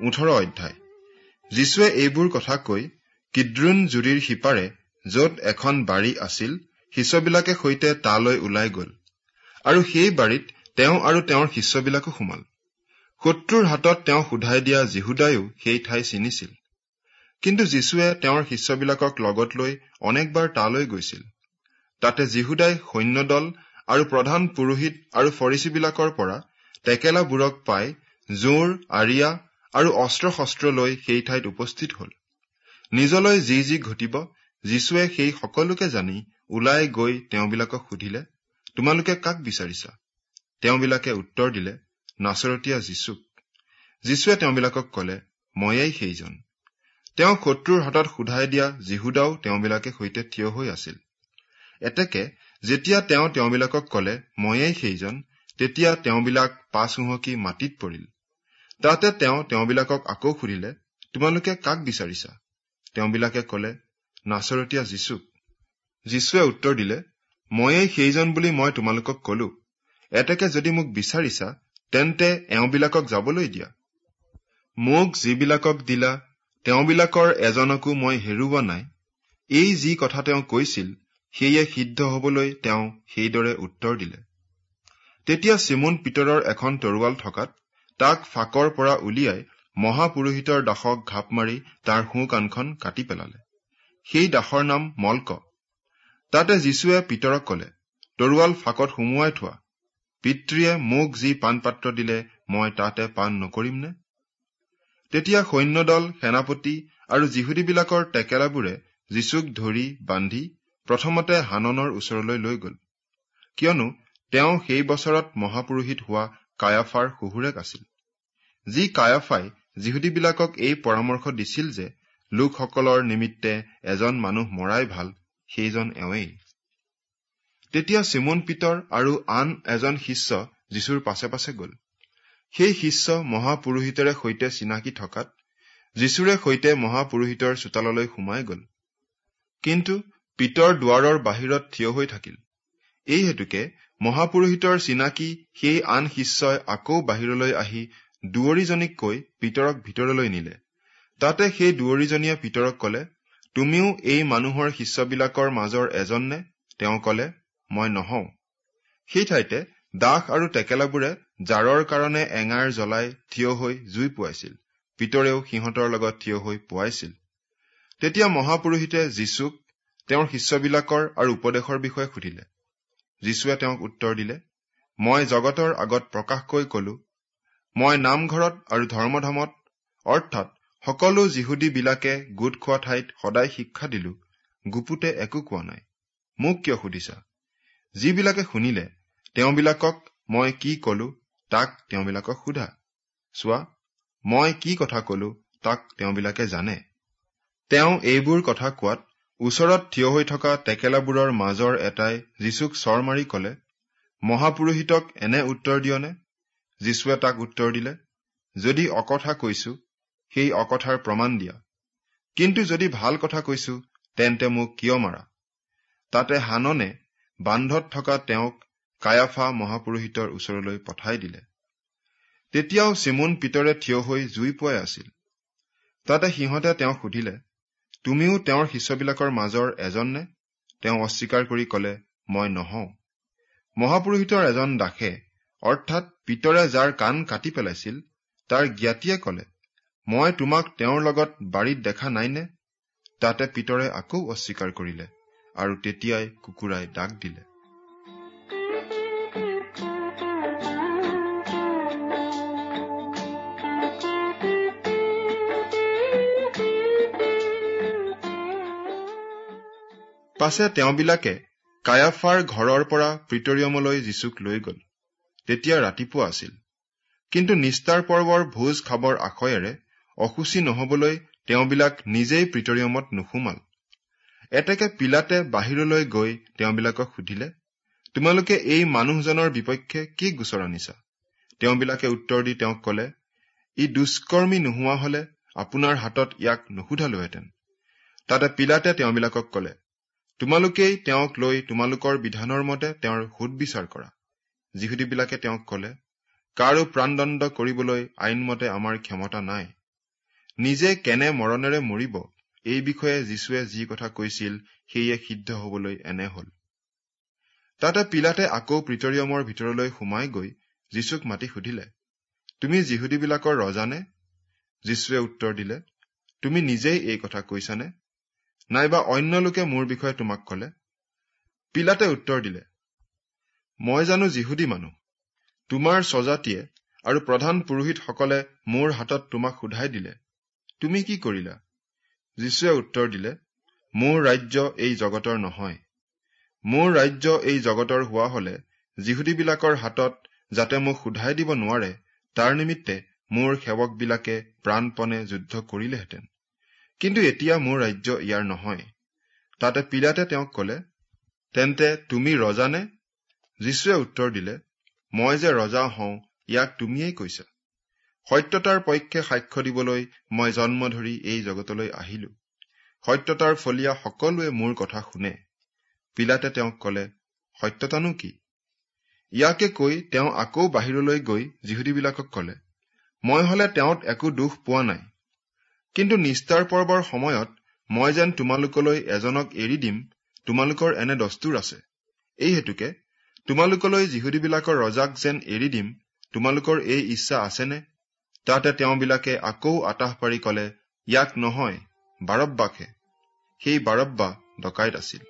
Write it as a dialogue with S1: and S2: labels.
S1: ওঠৰ অধ্যায়। যীশুৱে এইবোৰ কথা কৈ কিদ্ৰোণ জুৰিৰ সিপাৰে যত এখন বাৰী আছিল শিষ্যবিলাকে সৈতে তালৈ ওলাই গল। আৰু সেই বাৰীত তেওঁ আৰু তেওঁৰ শিষ্যবিলাকো সোমাল। শত্ৰুৰ হাতত তেওঁ সোধাই দিয়া যীহুদায়ো সেই ঠাই চিনিছিল। কিন্তু যীশুৱে তেওঁৰ শিষ্যবিলাকক লগত লৈ অনেকবাৰ তালৈ গৈছিল। তাতে যীহুদাই সৈন্যদল আৰু প্ৰধান পুৰোহিত আৰু ফৰিচীবিলাকৰ পৰা টেকেলাবোৰক পাই জোৰ আৰিয়া আৰু অস্ত্ৰ শস্ত্ৰ লৈ সেই ঠাইত উপস্থিত হল। নিজলৈ যি যি ঘটিব যীশুৱে সেই সকলোকে জানি ওলাই গৈ তেওঁবিলাকক সুধিলে তোমালোকে কাক বিচাৰিছা? তেওঁবিলাকে উত্তৰ দিলে নাচৰতীয়া যীশুক। যীশুৱে তেওঁবিলাকক কলে ময়েই সেইজন। তেওঁ শত্ৰুৰ হাতত সোধাই দিয়া যীহুদাও তেওঁবিলাকে সৈতে থিয় হৈ আছিল। এতেকে যেতিয়া তেওঁ তেওঁবিলাকক কলে ময়েই সেইজন তেতিয়া তেওঁবিলাক পাছ হুহকি মাটিত পৰিল। তাতে তেওঁ তেওঁবিলাকক আকৌ সুধিলে তোমালোকে কাক বিচাৰিছা? তেওঁবিলাকে কলে নাচৰতীয়া যীশুক। যীশুৱে উত্তৰ দিলে ময়েই সেইজন বুলি মই তোমালোকক কলো। এতেকে যদি মোক বিচাৰিছা তেন্তে এওঁবিলাকক যাবলৈ দিয়া। মোক যিবিলাকক দিলা তেওঁবিলাকৰ এজনকো মই হেৰুওৱা নাই। এই যি কথা তেওঁ কৈছিল সেয়ে সিদ্ধ হবলৈ তেওঁ সেইদৰে উত্তৰ দিলে। তেতিয়া চিমুন পিতৰৰ এখন তৰোৱাল থকাত তাক ফাকৰ পৰা উলিয়াই মহাপুৰোহিতৰ দাসক ঘাপ মাৰি তাৰ সোঁ কাণখন কাটি পেলালে। সেই দাসৰ নাম মল্ক। তাতে যীশুৱে পিতৰক কলে তৰোৱাল ফাকত সুমুৱাই থোৱা। পিতৃয়ে মোক যি পাণ পাত্ৰ দিলে মই তাতে পাণ নকৰিমনে তেতিয়া সৈন্যদল সেনাপতি আৰু যিহুদীবিলাকৰ টেকেলাবোৰে যীচুক ধৰি বান্ধি প্ৰথমতে হাননৰ ওচৰলৈ লৈ গল। কিয়নো তেওঁ সেই বছৰত মহাপুৰোহিত হোৱা কায়াফাৰ শহুৰেক আছিল। যি কায়াফাই যিহুদীবিলাকক এই পৰামৰ্শ দিছিল যে লোকসকলৰ নিমিত্তে এজন মানুহ মৰাই ভাল সেইজন এওঁৱেই। তেতিয়া চিমন পিতৰ আৰু আন এজন শিষ্য যীশুৰ পাছে পাছে গল। সেই শিষ্য মহাপুৰোহিতৰে সৈতে চিনাকি থকাত যীশুৰে সৈতে মহাপুৰোহিতৰ চোতাললৈ সোমাই গল। কিন্তু পিতৰ দুৱাৰৰ বাহিৰত থিয় হৈ থাকিল। এই হেতুকে মহাপুৰোহিতৰ চিনাকি সেই আন শিষ্যই আকৌ বাহিৰলৈ আহি দুৱৰীজনীক কৈ পিতৰক ভিতৰলৈ নিলে। তাতে সেই দুৱৰীজনীয়ে পিতৰক কলে তুমিও এই মানুহৰ শিষ্যবিলাকৰ মাজৰ এজন নে? তেওঁ কলে মই নহওঁ। সেই ঠাইতে দাস আৰু টেকেলাবোৰে জাৰৰ কাৰণে এঙাৰ জ্বলাই থিয় হৈ জুই পুৱাইছিল। পিতৰেও সিহঁতৰ লগত থিয় হৈ পুৱাইছিল। তেতিয়া মহাপুৰোহিতে যীচুক তেওঁৰ শিষ্যবিলাকৰ আৰু উপদেশৰ বিষয়ে সুধিলে। যীশুৱে তেওঁক উত্তৰ দিলে মই জগতৰ আগত প্ৰকাশকৈ কলো মই নামঘৰত আৰু ধৰ্মধামত অৰ্থাৎ সকলো যিহুদী বিলাকে গোট খোৱা ঠাইত সদায় শিক্ষা দিলো গুপুতে একো কোৱা নাই। মোক কিয় সুধিছা? যিবিলাকে শুনিলে তেওঁবিলাকক মই কি কলো তাক তেওঁবিলাকক সোধা। চোৱা মই কি কথা কলো তাক তেওঁবিলাকে জানে। তেওঁ এইবোৰ কথা কোৱাত ওচৰত থিয় হৈ থকা টেকেলাবোৰৰ মাজৰ এটাই যীচুক চৰ মাৰি কলে মহাপুৰোহিতক এনে উত্তৰ দিয়নে? যীশুৱে তাক উত্তৰ দিলে যদি অকথা কৈছো সেই অকথাৰ প্ৰমাণ দিয়া। কিন্তু যদি ভাল কথা কৈছো তেন্তে মোক কিয় মাৰা? তাতে হাননে বান্ধত থকা তেওঁক কায়াফা মহাপুৰোহিতৰ ওচৰলৈ পঠাই দিলে। তেতিয়াও চিমুন পিতৰে থিয় হৈ জুই পুৱাই আছিল। তাতে সিহঁতে তেওঁক সুধিলে তুমিও তেওঁৰ শিষ্যবিলাকৰ মাজৰ এজন নে? তেওঁ অস্বীকাৰ কৰি কলে মই নহওঁ। মহাপুৰোহিতৰ এজন দাসে অৰ্থাৎ পিতৰে যাৰ কাণ কাটি পেলাইছিল তাৰ জ্ঞাতিয়ে কলে মই তোমাক তেওঁৰ লগত বাৰীত দেখা নাইনে? তাতে পিতৰে আকৌ অস্বীকাৰ কৰিলে আৰু তেতিয়াই কুকুৰাই ডাক দিলে। পাছে তেওঁবিলাকে কায়াফাৰ ঘৰৰ পৰা প্ৰিটৰিয়মলৈ যীচুক লৈ গল। তেতিয়া ৰাতিপুৱা আছিল। কিন্তু নিষ্ঠাৰ পৰ্বৰ ভোজ খাবৰ আশয়েৰে অসুচী নহবলৈ তেওঁবিলাক নিজেই প্ৰিটৰিয়মত নোসোমাল। এতেকে পিলাতে বাহিৰলৈ গৈ তেওঁবিলাকক সুধিলে তোমালোকে এই মানুহজনৰ বিপক্ষে কি গোচৰ আনিছা? তেওঁবিলাকে উত্তৰ দি তেওঁক কলে ই দুষ্কৰ্মী নোহোৱা হলে আপোনাৰ হাতত ইয়াক নুসুধালোহেঁতেন। তাতে পিলাতে তেওঁবিলাকক কলে তোমালোকেই তেওঁক লৈ তোমালোকৰ বিধানৰ মতে তেওঁৰ সোধ বিচাৰ কৰা। যিহুদীবিলাকে তেওঁক কলে কাৰো প্ৰাণদণ্ড কৰিবলৈ আইনমতে আমাৰ ক্ষমতা নাই। নিজে কেনে মৰণেৰে মৰিব? এই বিষয়ে যীশুৱে যি কথা কৈছিল সেয়ে সিদ্ধ হবলৈ এনে হল। তাতে পিলাতে আকৌ প্ৰিটৰিয়মৰ ভিতৰলৈ সোমাই গৈ যীশুক মাতি সুধিলে তুমি যিহুদীবিলাকৰ ৰজানে? যীশুৱে উত্তৰ দিলে তুমি নিজেই এই কথা কৈছানে? নাইবা অন্য লোকে মোৰ বিষয়ে তোমাক কলে? পিলাতে উত্তৰ দিলে মই জানো যিহুদী মানুহ। তোমাৰ স্বজাতিয়ে আৰু প্ৰধান পুৰোহিতসকলে মোৰ হাতত তোমাক সোধাই দিলে। তুমি কি কৰিলা? যীশুৱে উত্তৰ দিলে মোৰ ৰাজ্য এই জগতৰ নহয়। মোৰ ৰাজ্য এই জগতৰ হোৱা হলে যিহুদীবিলাকৰ হাতত যাতে মোক সোধাই দিব নোৱাৰে তাৰ নিমিত্তে মোৰ সেৱকবিলাকে প্ৰাণপণে যুদ্ধ কৰিলেহেঁতেন। কিন্তু এতিয়া মোৰ ৰাজ্য ইয়াৰ নহয়। তাতে পিলাতে তেওঁক কলে তেন্তে তুমি ৰজানে যীশুৱে উত্তৰ দিলে মই যে ৰজা হওঁ ইয়াক তুমিয়েই কৈছা। সত্যতাৰ পক্ষে সাক্ষ্য দিবলৈ মই জন্ম ধৰি এই জগতলৈ আহিলো। সত্যতাৰ ফলীয়া সকলোৱে মোৰ কথা শুনে। পিলাতে তেওঁক কলে সত্যতানো কি? ইয়াকে কৈ তেওঁ আকৌ বাহিৰলৈ গৈ যিহুদীবিলাকক কলে মই হলে তেওঁত একো দোষ পোৱা নাই। কিন্তু নিস্তাৰ পৰ্বৰ সময়ত মই যেন তোমালোকলৈ এজনক এৰি দিম তোমালোকৰ এনে দস্তুৰ আছে। এই হেতুকে তোমালোকলৈ যিহুদীবিলাকৰ ৰজাক যেন এৰি দিম তোমালোকৰ এই ইচ্ছা আছেনে? তাতে তেওঁবিলাকে আকৌ আতাহ পাৰি কলে ইয়াক নহয় বাৰব্বাকহে সেই বাৰব্বা ডকাইত আছিল।